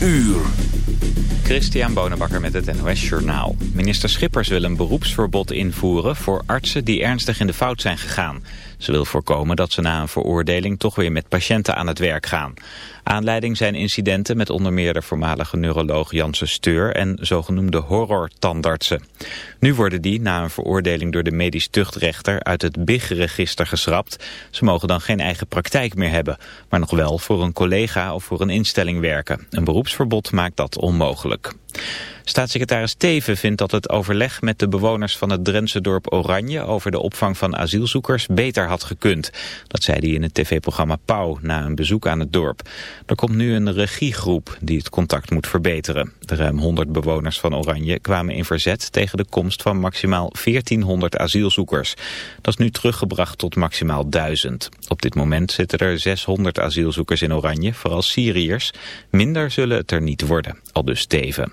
uur. Christian Bonenbakker met het NOS Journaal. Minister Schippers wil een beroepsverbod invoeren voor artsen die ernstig in de fout zijn gegaan. Ze wil voorkomen dat ze na een veroordeling toch weer met patiënten aan het werk gaan. Aanleiding zijn incidenten met onder meer de voormalige neuroloog Janse Steur en zogenoemde horror-tandartsen. Nu worden die na een veroordeling door de medisch tuchtrechter uit het BIG-register geschrapt. Ze mogen dan geen eigen praktijk meer hebben, maar nog wel voor een collega of voor een instelling werken. Een beroepsverbod maakt dat onmogelijk. Staatssecretaris Teven vindt dat het overleg met de bewoners van het Drentse dorp Oranje over de opvang van asielzoekers beter had gekund. Dat zei hij in het tv-programma Pauw na een bezoek aan het dorp. Er komt nu een regiegroep die het contact moet verbeteren. De ruim 100 bewoners van Oranje kwamen in verzet tegen de komst van maximaal 1400 asielzoekers. Dat is nu teruggebracht tot maximaal 1000. Op dit moment zitten er 600 asielzoekers in Oranje, vooral Syriërs. Minder zullen het er niet worden, al dus Teven.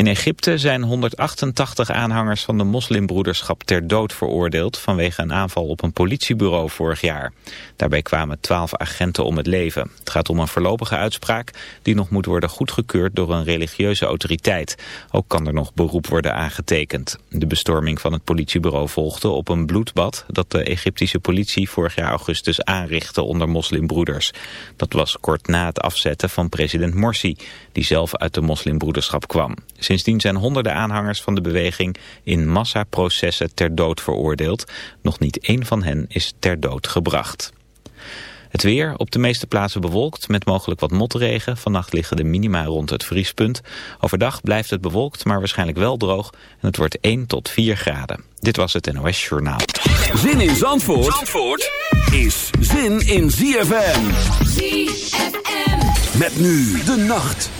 In Egypte zijn 188 aanhangers van de moslimbroederschap ter dood veroordeeld vanwege een aanval op een politiebureau vorig jaar. Daarbij kwamen 12 agenten om het leven. Het gaat om een voorlopige uitspraak die nog moet worden goedgekeurd door een religieuze autoriteit. Ook kan er nog beroep worden aangetekend. De bestorming van het politiebureau volgde op een bloedbad dat de Egyptische politie vorig jaar augustus aanrichtte onder moslimbroeders. Dat was kort na het afzetten van president Morsi, die zelf uit de moslimbroederschap kwam. Sindsdien zijn honderden aanhangers van de beweging in massaprocessen ter dood veroordeeld. Nog niet één van hen is ter dood gebracht. Het weer op de meeste plaatsen bewolkt met mogelijk wat motregen. Vannacht liggen de minima rond het vriespunt. Overdag blijft het bewolkt, maar waarschijnlijk wel droog. En het wordt 1 tot 4 graden. Dit was het NOS Journaal. Zin in Zandvoort, Zandvoort is zin in ZFM. ZFM. Met nu de nacht.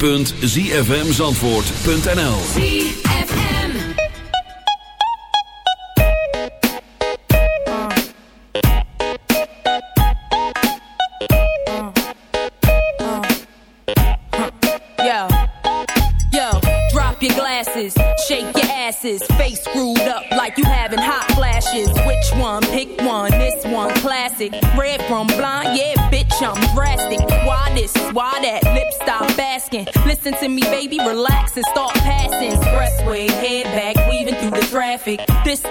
www.zfmzandvoort.nl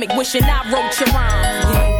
stomach wishing I wrote your rhyme.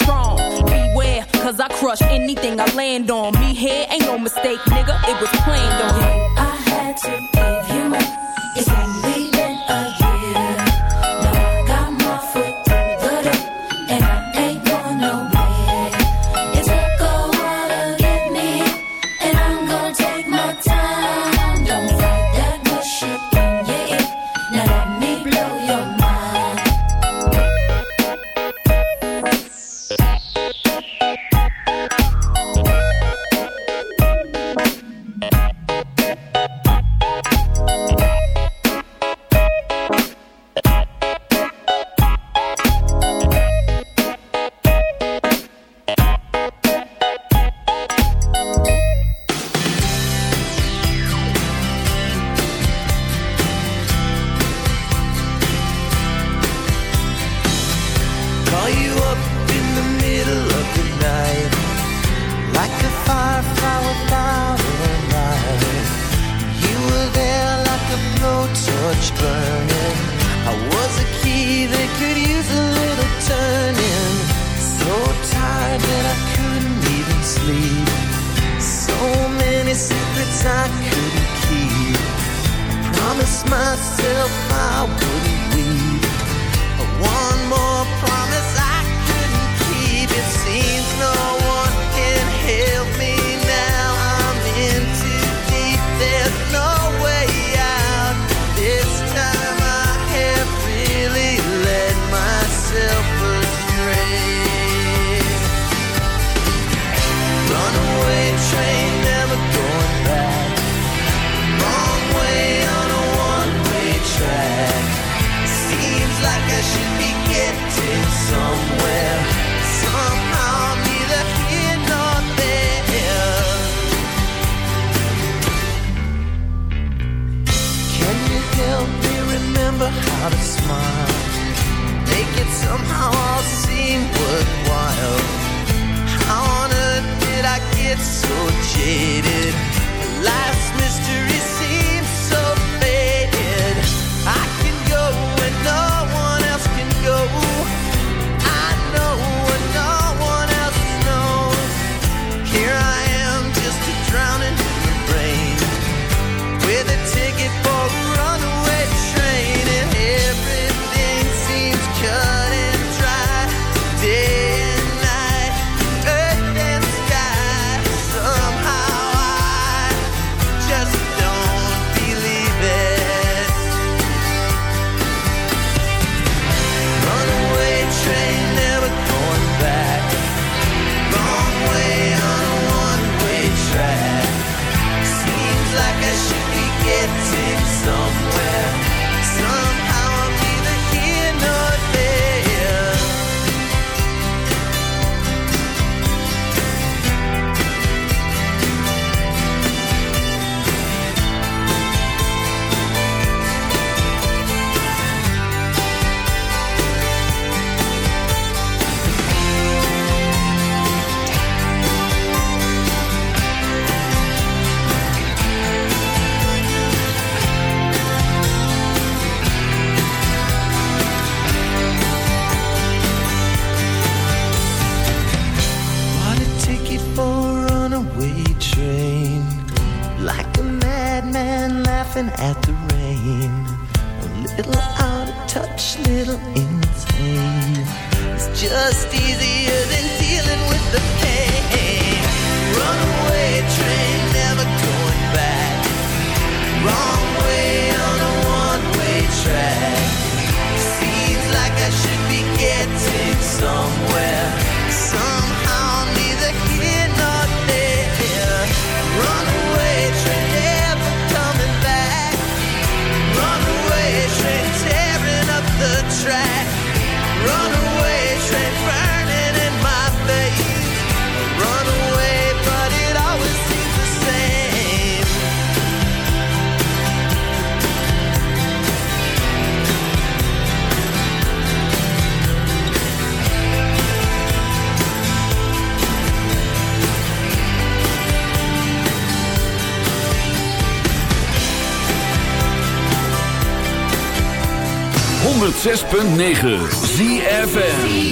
crush anything I land on. Me here ain't no mistake, nigga. It was planned on. you're jaded 106.9 ZFN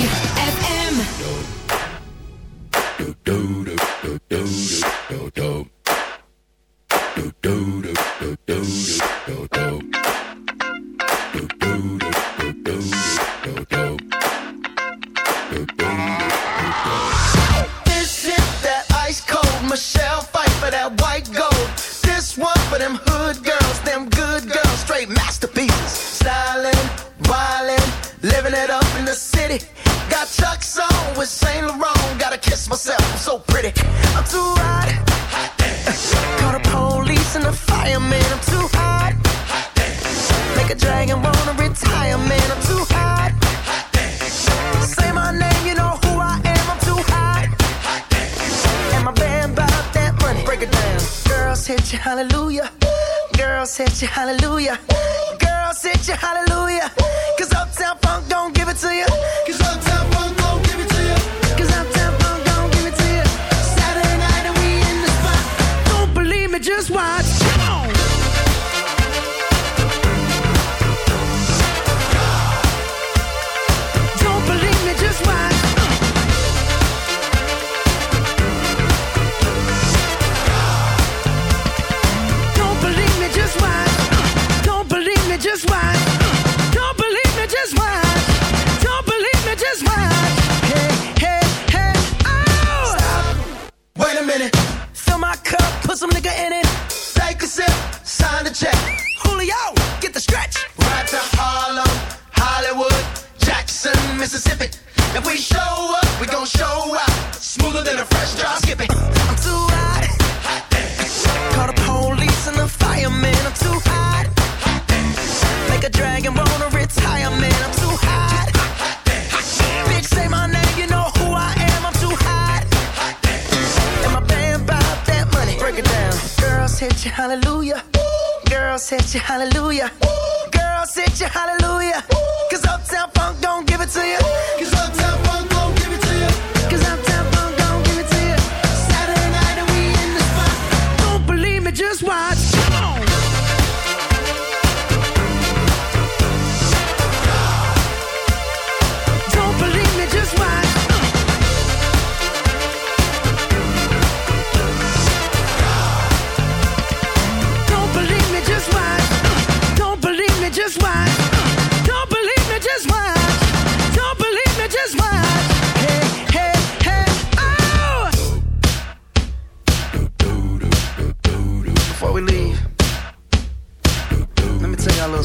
hit you hallelujah. girl. Girls you hallelujah. girl. Girls you hallelujah. Cause Uptown Funk don't give it to you. Cause Uptown Funk don't give it to you. Cause Uptown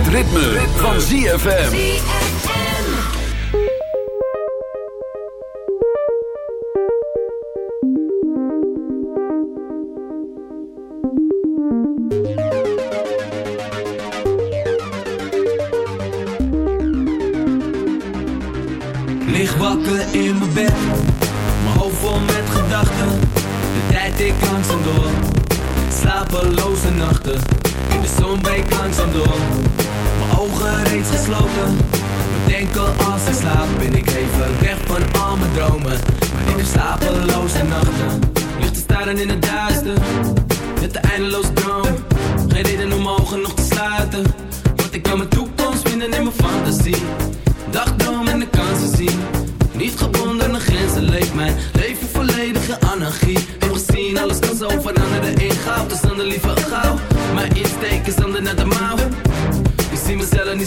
Het ritme, van ZFM. Lig wakker in mijn bed, mijn hoofd vol met gedachten. De tijd ik langzaam door, slapeloze nachten. In de zon breekt langzaam door, ogen reeds gesloten. Bedenken als ik slaap, ben ik even weg van al mijn dromen. Maar in de slapeloze nachten, ligt te staren in het duister. Met de eindeloze droom, geen reden om ogen nog te sluiten. Want ik kan mijn toekomst vinden in mijn fantasie. Dagdroom en de kansen zien. Niet gebonden aan grenzen leeft mijn leven volledige anarchie. Heb gezien, alles kan zo veranderen in goud. Dus dan de liever gauw. Mijn insteek is dan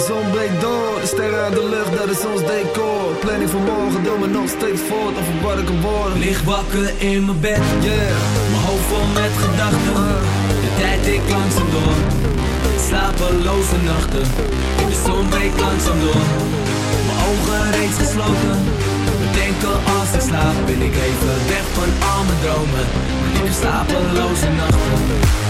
De zon breekt door, de sterren aan de lucht, dat is ons decor. Planning van morgen, doe me nog steeds voort over wat ik kan worden. In mijn bed Yeah, Mijn hoofd vol met gedachten. De tijd ik langzaam door. Slapeloze nachten. De zon breekt langzaam door. Mijn ogen reeds gesloten. Bedenken als ik slaap Ben ik even weg van al mijn dromen. Heb slapeloze nachten